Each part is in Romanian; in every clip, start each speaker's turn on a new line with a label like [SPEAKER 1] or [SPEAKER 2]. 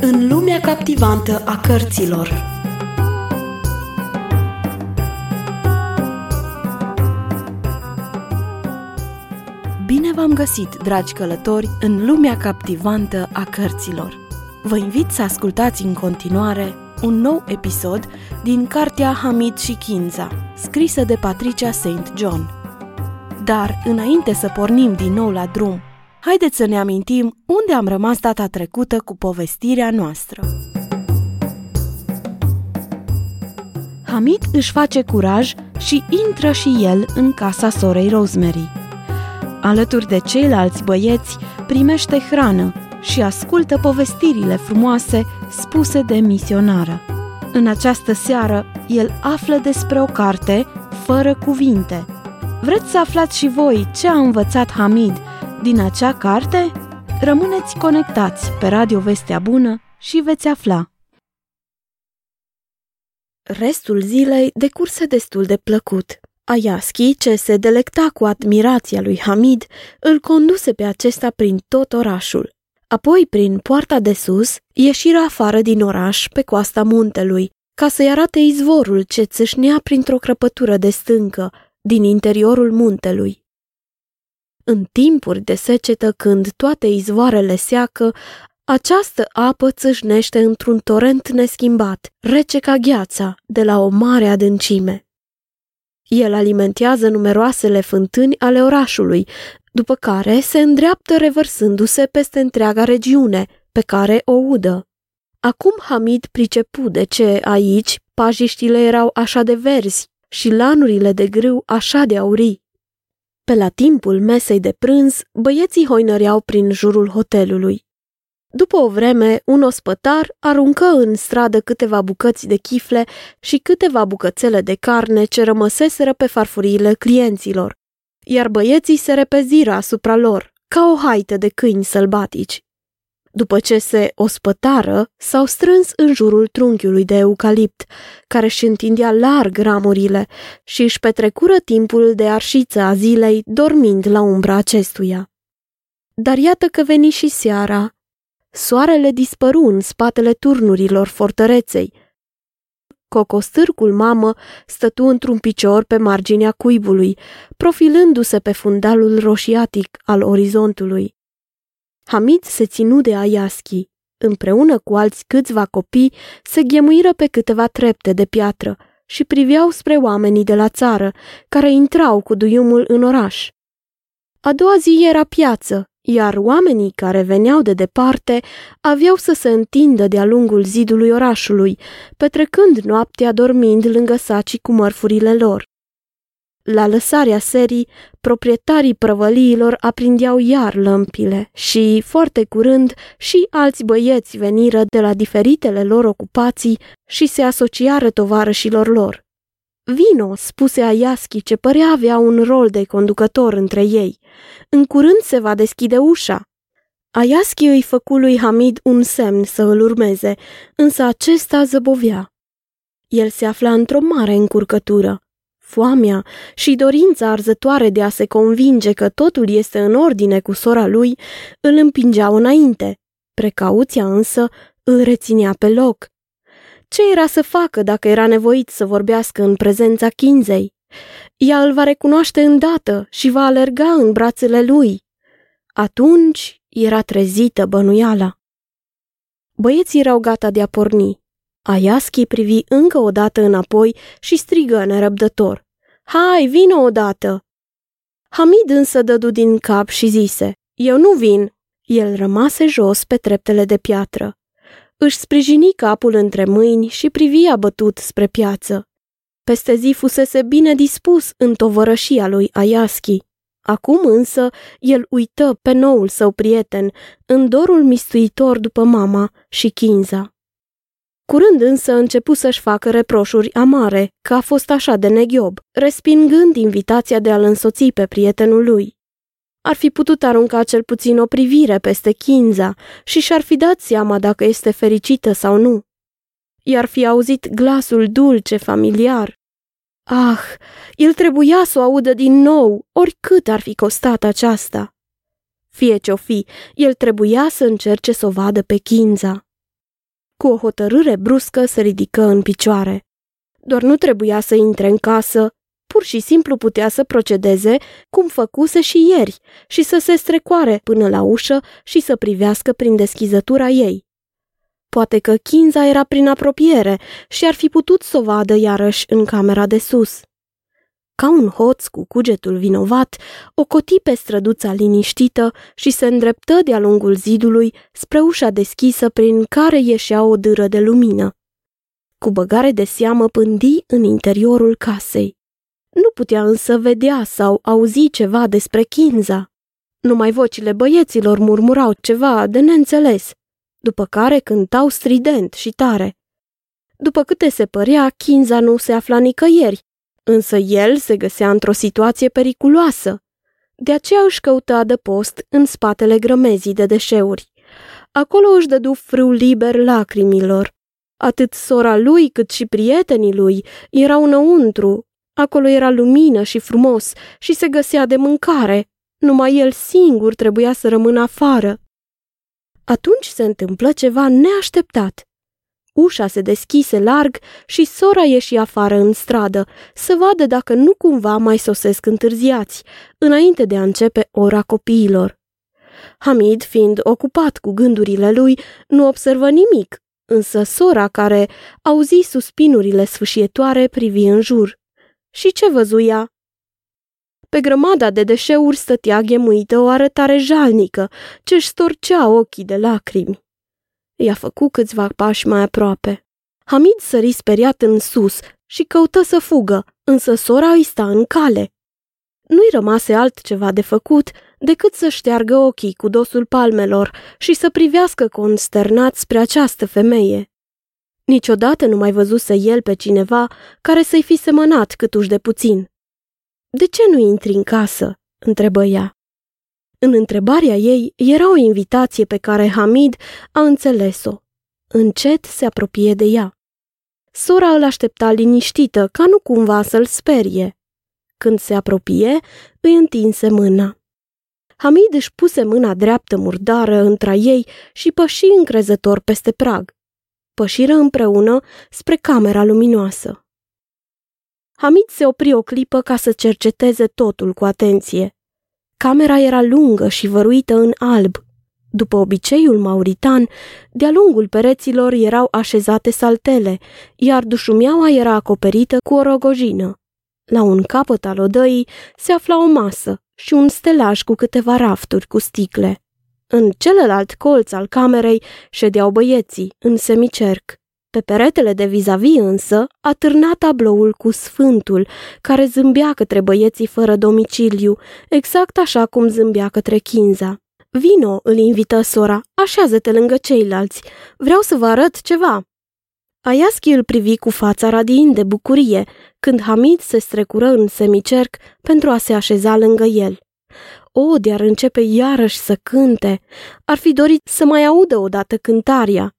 [SPEAKER 1] În lumea captivantă a cărților Bine v-am găsit, dragi călători, în lumea captivantă a cărților. Vă invit să ascultați în continuare un nou episod din cartea Hamid și Kinza, scrisă de Patricia St. John. Dar, înainte să pornim din nou la drum haideți să ne amintim unde am rămas data trecută cu povestirea noastră. Hamid își face curaj și intră și el în casa sorei Rosemary. Alături de ceilalți băieți, primește hrană și ascultă povestirile frumoase spuse de misionară. În această seară, el află despre o carte fără cuvinte. Vreți să aflați și voi ce a învățat Hamid din acea carte? Rămâneți conectați pe Radio Vestea Bună și veți afla. Restul zilei decurse destul de plăcut. Ayaschi, ce se delecta cu admirația lui Hamid, îl conduse pe acesta prin tot orașul. Apoi, prin poarta de sus, ieșiră afară din oraș pe coasta muntelui, ca să-i arate izvorul ce țâșnea printr-o crăpătură de stâncă din interiorul muntelui. În timpuri de secetă, când toate izvoarele seacă, această apă țâșnește într-un torent neschimbat, rece ca gheața, de la o mare adâncime. El alimentează numeroasele fântâni ale orașului, după care se îndreaptă revărsându-se peste întreaga regiune, pe care o udă. Acum Hamid pricepu de ce aici pajiștile erau așa de verzi și lanurile de grâu așa de aurii. Pe la timpul mesei de prânz, băieții hoinăreau prin jurul hotelului. După o vreme, un ospătar aruncă în stradă câteva bucăți de chifle și câteva bucățele de carne ce rămăseseră pe farfuriile clienților, iar băieții se repeziră asupra lor, ca o haită de câini sălbatici. După ce se ospătară, s-au strâns în jurul trunchiului de eucalipt, care își întindea larg ramurile și își petrecură timpul de arșiță a zilei, dormind la umbra acestuia. Dar iată că veni și seara. Soarele dispăru în spatele turnurilor fortăreței. Cocostârcul mamă stătu într-un picior pe marginea cuibului, profilându-se pe fundalul roșiatic al orizontului. Hamid se ținu de Ayaschi. Împreună cu alți câțiva copii, se ghemuiră pe câteva trepte de piatră și priveau spre oamenii de la țară, care intrau cu duiumul în oraș. A doua zi era piață, iar oamenii care veneau de departe aveau să se întindă de-a lungul zidului orașului, petrecând noaptea dormind lângă sacii cu mărfurile lor. La lăsarea serii, proprietarii prăvăliilor aprindeau iar lămpile și, foarte curând, și alți băieți veniră de la diferitele lor ocupații și se asociară tovarășilor lor. Vino, spuse Aiaschi, ce părea avea un rol de conducător între ei. În curând se va deschide ușa. Aiaschi îi făcu lui Hamid un semn să îl urmeze, însă acesta zăbovea. El se afla într-o mare încurcătură. Foamea și dorința arzătoare de a se convinge că totul este în ordine cu sora lui îl împingeau înainte. Precauția însă îl reținea pe loc. Ce era să facă dacă era nevoit să vorbească în prezența Chinzei? Ea îl va recunoaște îndată și va alerga în brațele lui. Atunci era trezită bănuiala. Băieții erau gata de a porni. Ayaschi privi încă o dată înapoi și strigă nerăbdător. Hai, vină odată! Hamid însă dădu din cap și zise, eu nu vin. El rămase jos pe treptele de piatră. Își sprijini capul între mâini și privi abătut spre piață. Peste zi fusese bine dispus în tovărășia lui Ayaschi. Acum însă el uită pe noul său prieten, în dorul mistuitor după mama și Kinza. Curând însă începu să-și facă reproșuri amare, că a fost așa de neghiob, respingând invitația de a-l însoți pe prietenul lui. Ar fi putut arunca cel puțin o privire peste Chinza și și-ar fi dat seama dacă este fericită sau nu. I-ar fi auzit glasul dulce, familiar. Ah, el trebuia să o audă din nou, oricât ar fi costat aceasta. Fie ce-o fi, el trebuia să încerce să o vadă pe Chinza. Cu o hotărâre bruscă se ridică în picioare. Doar nu trebuia să intre în casă, pur și simplu putea să procedeze cum făcuse și ieri și să se strecoare până la ușă și să privească prin deschizătura ei. Poate că Kinza era prin apropiere și ar fi putut să o vadă iarăși în camera de sus. Ca un hoț cu cugetul vinovat, o coti pe străduța liniștită și se îndreptă de-a lungul zidului spre ușa deschisă prin care ieșea o dâră de lumină. Cu băgare de seamă pândi în interiorul casei. Nu putea însă vedea sau auzi ceva despre Kinza. Numai vocile băieților murmurau ceva de neînțeles, după care cântau strident și tare. După câte se părea, Kinza nu se afla nicăieri, însă el se găsea într-o situație periculoasă. De aceea își căuta de post în spatele grămezii de deșeuri. Acolo își dădu frâu liber lacrimilor. Atât sora lui cât și prietenii lui erau înăuntru. Acolo era lumină și frumos și se găsea de mâncare. Numai el singur trebuia să rămână afară. Atunci se întâmplă ceva neașteptat. Ușa se deschise larg și sora ieși afară în stradă să vadă dacă nu cumva mai sosesc întârziați, înainte de a începe ora copiilor. Hamid, fiind ocupat cu gândurile lui, nu observă nimic, însă sora care auzi suspinurile sfâșietoare privi în jur. Și ce văzuia? Pe grămada de deșeuri stătea ghemuită o arătare jalnică, ce-și storcea ochii de lacrimi. I-a făcut câțiva pași mai aproape. Hamid sări speriat în sus și căută să fugă, însă sora îi sta în cale. Nu-i rămase altceva de făcut decât să șteargă ochii cu dosul palmelor și să privească consternat spre această femeie. Niciodată nu mai văzuse el pe cineva care să-i fi semănat câtuși de puțin. De ce nu intri în casă?" întrebă ea. În întrebarea ei era o invitație pe care Hamid a înțeles-o. Încet se apropie de ea. Sora îl aștepta liniștită, ca nu cumva să-l sperie. Când se apropie, îi întinse mâna. Hamid își puse mâna dreaptă murdară între ei și păși încrezător peste prag. Pășiră împreună spre camera luminoasă. Hamid se opri o clipă ca să cerceteze totul cu atenție. Camera era lungă și văruită în alb. După obiceiul mauritan, de-a lungul pereților erau așezate saltele, iar dușumeaua era acoperită cu o rogojină. La un capăt al odăii se afla o masă și un stelaj cu câteva rafturi cu sticle. În celălalt colț al camerei ședeau băieții, în semicerc. Pe peretele de vis-a-vis însă a târnat tabloul cu Sfântul, care zâmbea către băieții fără domiciliu, exact așa cum zâmbea către Chinza. Vino, îl invită sora, așează-te lângă ceilalți. Vreau să vă arăt ceva. Aiaschi îl privi cu fața radiind de bucurie, când Hamid se strecură în semicerc pentru a se așeza lângă el. O, de-ar începe iarăși să cânte. Ar fi dorit să mai audă odată cântarea.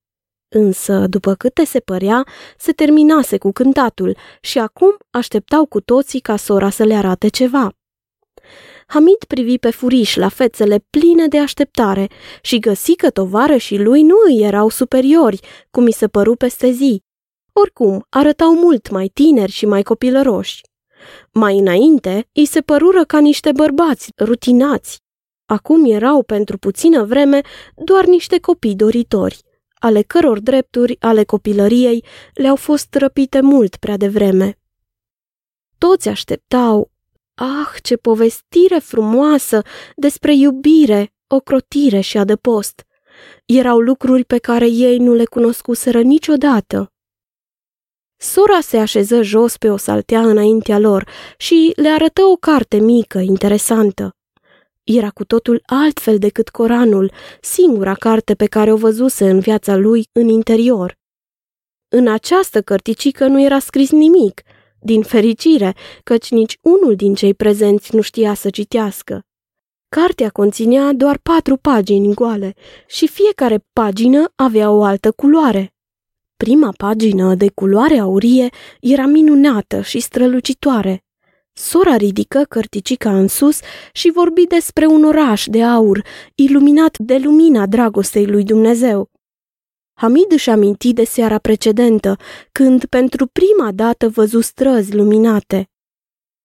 [SPEAKER 1] Însă, după câte se părea, se terminase cu cântatul și acum așteptau cu toții ca sora să le arate ceva. Hamid privi pe furiș la fețele pline de așteptare și găsi că tovarășii lui nu îi erau superiori, cum i se păru peste zi. Oricum, arătau mult mai tineri și mai copilăroși. Mai înainte, îi se părură ca niște bărbați rutinați. Acum erau, pentru puțină vreme, doar niște copii doritori ale căror drepturi ale copilăriei le-au fost răpite mult prea devreme. Toți așteptau, ah, ce povestire frumoasă despre iubire, ocrotire și adăpost. Erau lucruri pe care ei nu le cunoscuseră niciodată. Sora se așeză jos pe o saltea înaintea lor și le arătă o carte mică, interesantă. Era cu totul altfel decât Coranul, singura carte pe care o văzuse în viața lui în interior. În această cărticică nu era scris nimic, din fericire, căci nici unul din cei prezenți nu știa să citească. Cartea conținea doar patru pagini goale și fiecare pagină avea o altă culoare. Prima pagină de culoare aurie era minunată și strălucitoare. Sora ridică cărticica în sus și vorbi despre un oraș de aur, iluminat de lumina dragostei lui Dumnezeu. Hamid își aminti de seara precedentă, când pentru prima dată văzu străzi luminate.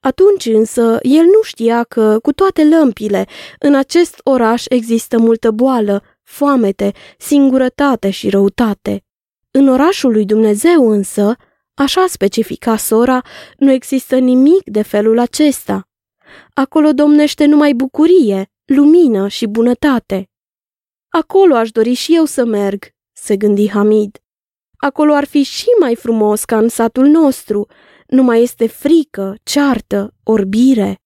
[SPEAKER 1] Atunci însă el nu știa că, cu toate lămpile, în acest oraș există multă boală, foamete, singurătate și răutate. În orașul lui Dumnezeu însă, așa specifica sora, nu există nimic de felul acesta. Acolo domnește numai bucurie, lumină și bunătate. Acolo aș dori și eu să merg, se gândi Hamid. Acolo ar fi și mai frumos ca în satul nostru, nu mai este frică, ceartă, orbire.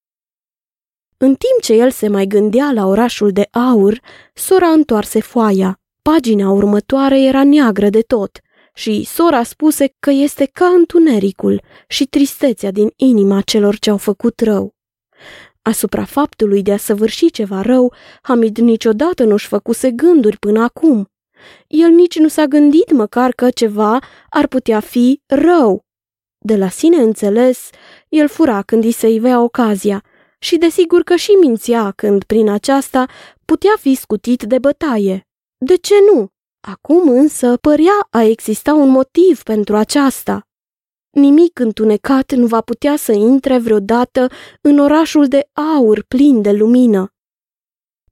[SPEAKER 1] În timp ce el se mai gândea la orașul de aur, sora întoarse foaia. Pagina următoare era neagră de tot și sora spuse că este ca întunericul și tristețea din inima celor ce au făcut rău. Asupra faptului de a săvârși ceva rău, Hamid niciodată nu-și făcuse gânduri până acum. El nici nu s-a gândit măcar că ceva ar putea fi rău. De la sine înțeles, el fura când îi se ivea ocazia și desigur că și mințea când prin aceasta putea fi scutit de bătaie. De ce nu? Acum însă părea a exista un motiv pentru aceasta. Nimic întunecat nu va putea să intre vreodată în orașul de aur plin de lumină.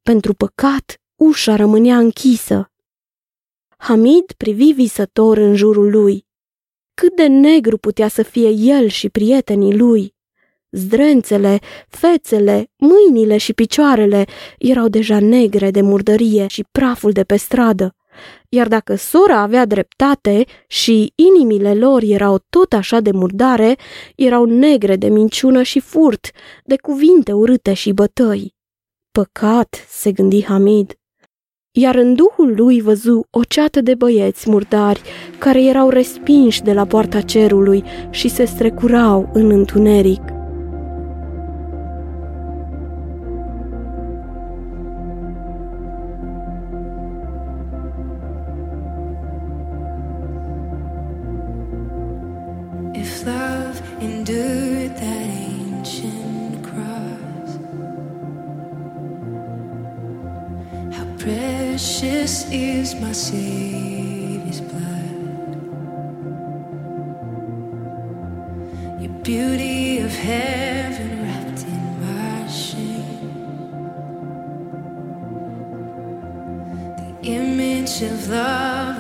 [SPEAKER 1] Pentru păcat, ușa rămânea închisă. Hamid privi visător în jurul lui. Cât de negru putea să fie el și prietenii lui. Zdrențele, fețele, mâinile și picioarele erau deja negre de murdărie și praful de pe stradă. Iar dacă sora avea dreptate și inimile lor erau tot așa de murdare, erau negre de minciună și furt, de cuvinte urâte și bătăi. Păcat, se gândi Hamid. Iar în duhul lui văzu o ceată de băieți murdari care erau respinși de la poarta cerului și se strecurau în întuneric.
[SPEAKER 2] Savior's blood. Your beauty of heaven wrapped in my shame. The image of love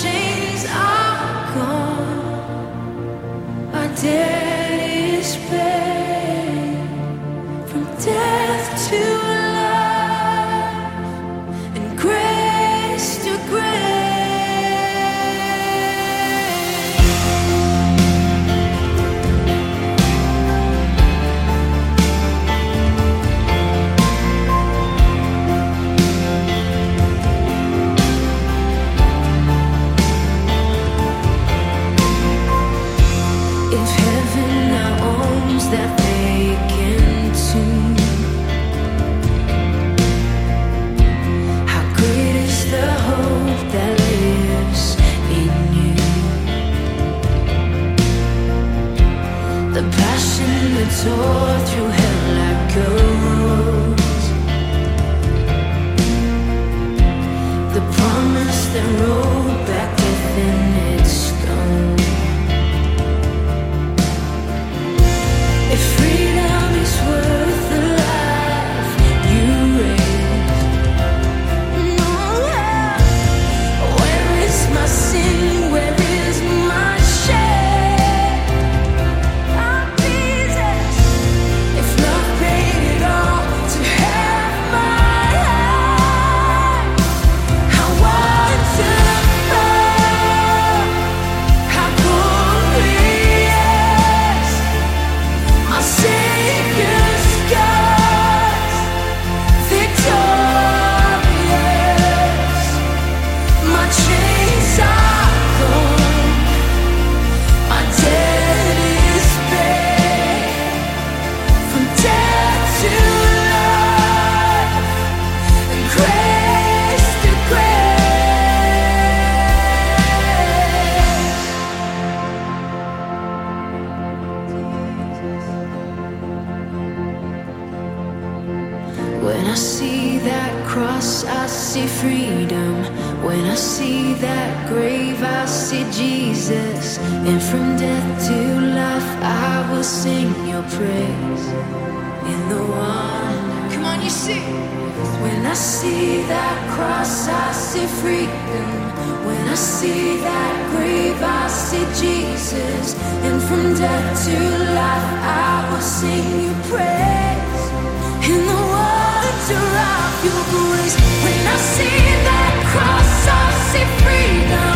[SPEAKER 2] chains are gone, through hell like the promise that rolled see Jesus. And from death to life, I will sing your praise. In the wonder of your grace. When I see that cross, I see freedom.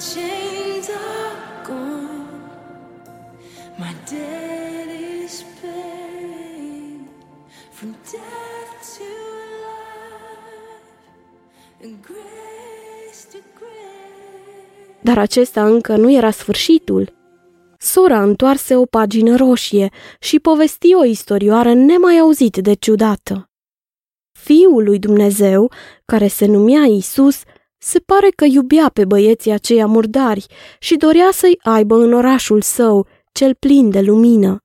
[SPEAKER 2] Chains are gone, my debt is paid. From death to life, and grace to grace.
[SPEAKER 1] Dar acesta încă nu era sfârșitul. Sora întoarse o pagină roșie și povesti o istorioară nemai auzit de ciudată. Fiul lui Dumnezeu, care se numea Isus, se pare că iubea pe băieții aceia murdari și dorea să-i aibă în orașul său, cel plin de lumină.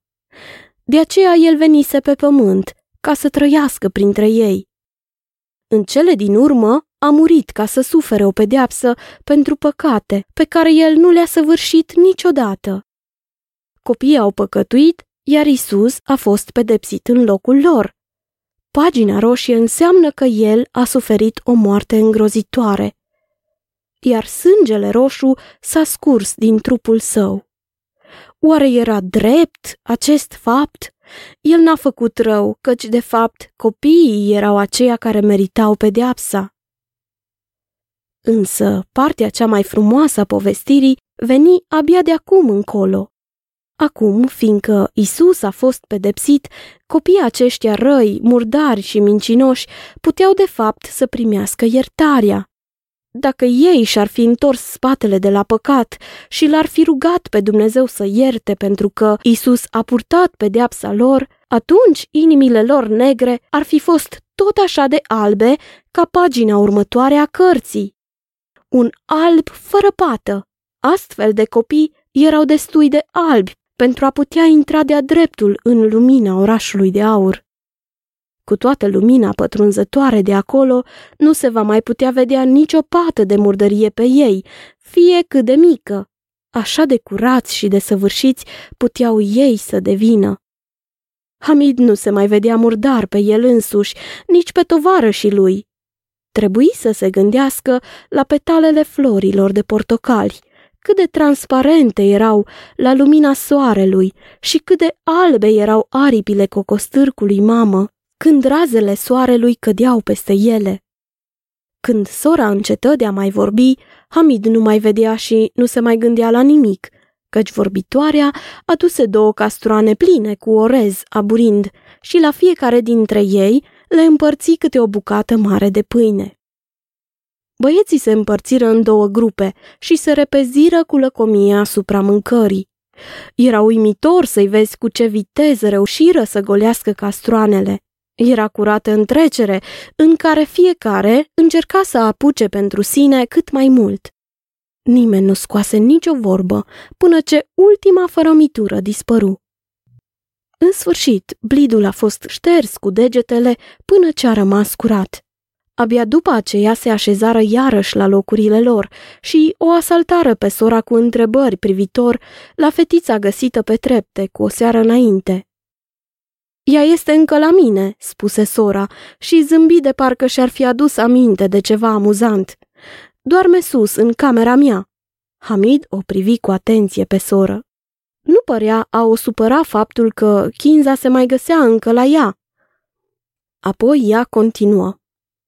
[SPEAKER 1] De aceea el venise pe pământ, ca să trăiască printre ei. În cele din urmă a murit ca să sufere o pedeapsă pentru păcate pe care el nu le-a săvârșit niciodată. Copiii au păcătuit, iar Isus a fost pedepsit în locul lor. Pagina roșie înseamnă că el a suferit o moarte îngrozitoare, iar sângele roșu s-a scurs din trupul său. Oare era drept acest fapt? El n-a făcut rău, căci de fapt copiii erau aceia care meritau pedeapsa. Însă partea cea mai frumoasă a povestirii veni abia de acum încolo. Acum, fiindcă Isus a fost pedepsit, copiii aceștia răi, murdari și mincinoși puteau de fapt să primească iertarea. Dacă ei și-ar fi întors spatele de la păcat și l-ar fi rugat pe Dumnezeu să ierte pentru că Isus a purtat pedeapsa lor, atunci inimile lor negre ar fi fost tot așa de albe ca pagina următoare a cărții. Un alb fără pată. Astfel de copii erau destui de albi pentru a putea intra de-a dreptul în lumina orașului de aur. Cu toată lumina pătrunzătoare de acolo, nu se va mai putea vedea nicio pată de murdărie pe ei, fie cât de mică. Așa de curați și de săvârșiți puteau ei să devină. Hamid nu se mai vedea murdar pe el însuși, nici pe tovarășii lui. Trebuie să se gândească la petalele florilor de portocali, cât de transparente erau la lumina soarelui și cât de albe erau aripile cocostârcului mamă, când razele soarelui cădeau peste ele. Când sora încetă de a mai vorbi, Hamid nu mai vedea și nu se mai gândea la nimic, căci vorbitoarea aduse două castroane pline cu orez aburind și la fiecare dintre ei le împărți câte o bucată mare de pâine. Băieții se împărțiră în două grupe și se repeziră cu lăcomie asupra mâncării. Era uimitor să-i vezi cu ce viteză reușiră să golească castroanele. Era curată întrecere, în care fiecare încerca să apuce pentru sine cât mai mult. Nimeni nu scoase nicio vorbă până ce ultima fărămitură dispăru. În sfârșit, blidul a fost șters cu degetele până ce a rămas curat. Abia după aceea se așezară iarăși la locurile lor și o asaltară pe sora cu întrebări privitor la fetița găsită pe trepte cu o seară înainte. Ea este încă la mine, spuse sora și zâmbi de parcă și-ar fi adus aminte de ceva amuzant. Doarme sus, în camera mea. Hamid o privi cu atenție pe soră. Nu părea a o supăra faptul că Kinza se mai găsea încă la ea. Apoi ea continuă.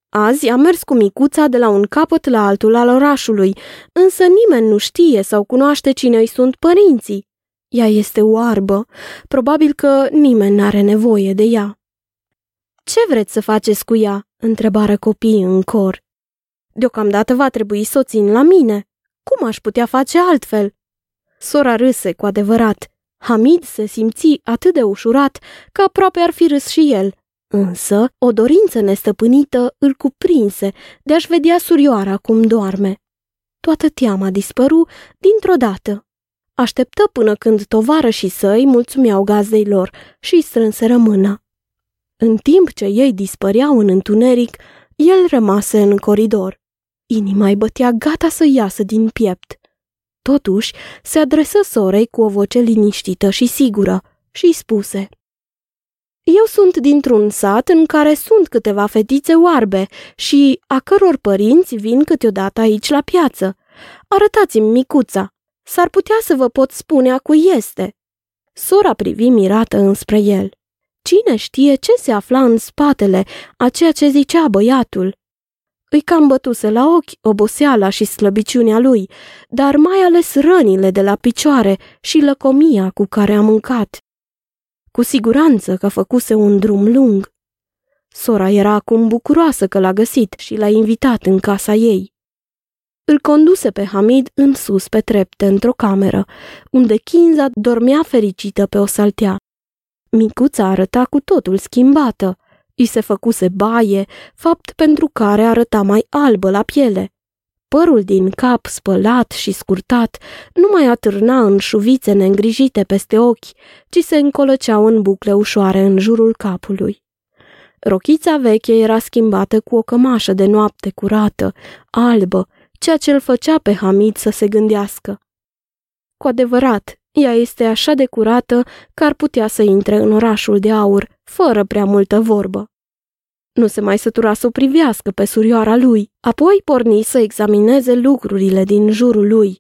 [SPEAKER 1] Azi am mers cu micuța de la un capăt la altul al orașului, însă nimeni nu știe sau cunoaște cine îi sunt părinții. Ea este oarbă, probabil că nimeni n-are nevoie de ea. Ce vreți să faceți cu ea?" întrebară copiii în cor. Deocamdată va trebui să o țin la mine. Cum aș putea face altfel?" Sora râse cu adevărat. Hamid se simți atât de ușurat că aproape ar fi râs și el, Însă, o dorință nestăpânită îl cuprinse de a-și vedea surioara cum doarme. Toată teama dispăru dintr-o dată. Așteptă până când tovară și săi mulțumeau gazdei lor și îi strânseră mâna. În timp ce ei dispăreau în întuneric, el rămase în coridor. Inima îi bătea gata să iasă din piept. Totuși, se adresă sorei cu o voce liniștită și sigură și îi spuse eu sunt dintr-un sat în care sunt câteva fetițe oarbe și a căror părinți vin câteodată aici la piață. Arătați-mi micuța. S-ar putea să vă pot spune a cui este. Sora privi mirată înspre el. Cine știe ce se afla în spatele a ceea ce zicea băiatul? Îi cam bătuse la ochi oboseala și slăbiciunea lui, dar mai ales rănile de la picioare și lăcomia cu care a mâncat. Cu siguranță că făcuse un drum lung. Sora era acum bucuroasă că l-a găsit și l-a invitat în casa ei. Îl conduse pe Hamid în sus pe trepte într-o cameră, unde Kinza dormea fericită pe o saltea. Micuța arăta cu totul schimbată. I se făcuse baie, fapt pentru care arăta mai albă la piele. Părul din cap, spălat și scurtat, nu mai atârna în șuvițe neîngrijite peste ochi, ci se încolăceau în bucle ușoare în jurul capului. Rochița veche era schimbată cu o cămașă de noapte curată, albă, ceea ce îl făcea pe Hamid să se gândească. Cu adevărat, ea este așa de curată că ar putea să intre în orașul de aur, fără prea multă vorbă. Nu se mai sătura să o privească pe surioara lui, apoi porni să examineze lucrurile din jurul lui.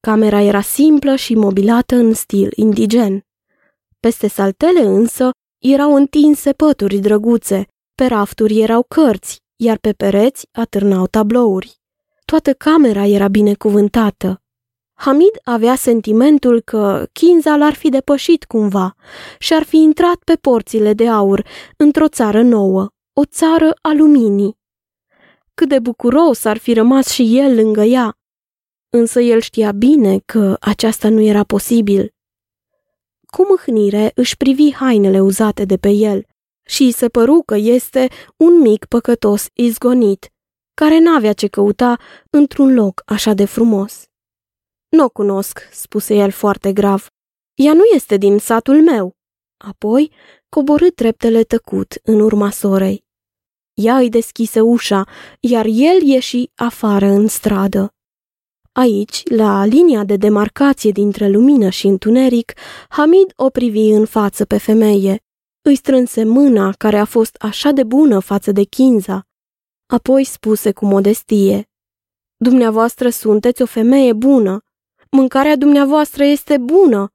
[SPEAKER 1] Camera era simplă și mobilată în stil indigen. Peste saltele însă erau întinse pături drăguțe, pe rafturi erau cărți, iar pe pereți atârnau tablouri. Toată camera era binecuvântată. Hamid avea sentimentul că Kinza l-ar fi depășit cumva și ar fi intrat pe porțile de aur într-o țară nouă, o țară a luminii. Cât de bucuros ar fi rămas și el lângă ea, însă el știa bine că aceasta nu era posibil. Cu mâhnire își privi hainele uzate de pe el și se păru că este un mic păcătos izgonit, care n-avea ce căuta într-un loc așa de frumos. Nu o cunosc, spuse el foarte grav. Ea nu este din satul meu. Apoi coborâ treptele tăcut în urma sorei. Ea îi deschise ușa, iar el ieși afară în stradă. Aici, la linia de demarcație dintre lumină și întuneric, Hamid o privi în față pe femeie. Îi strânse mâna care a fost așa de bună față de Kinza. Apoi spuse cu modestie, Dumneavoastră sunteți o femeie bună. Mâncarea dumneavoastră este bună.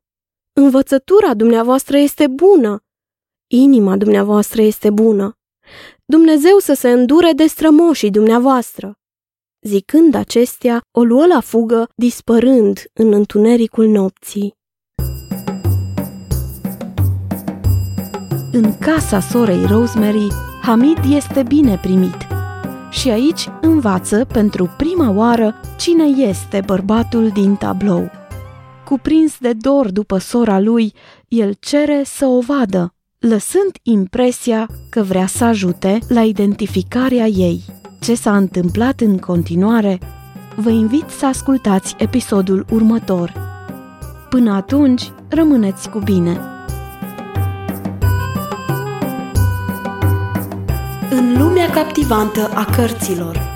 [SPEAKER 1] Învățătura dumneavoastră este bună. Inima dumneavoastră este bună. Dumnezeu să se îndure de strămoșii dumneavoastră. Zicând acestea, o luă la fugă, dispărând în întunericul nopții. În casa sorei Rosemary, Hamid este bine primit. Și aici învață pentru prima oară cine este bărbatul din tablou. Cuprins de dor după sora lui, el cere să o vadă, lăsând impresia că vrea să ajute la identificarea ei. Ce s-a întâmplat în continuare? Vă invit să ascultați episodul următor. Până atunci, rămâneți cu bine! În lumea captivantă a cărților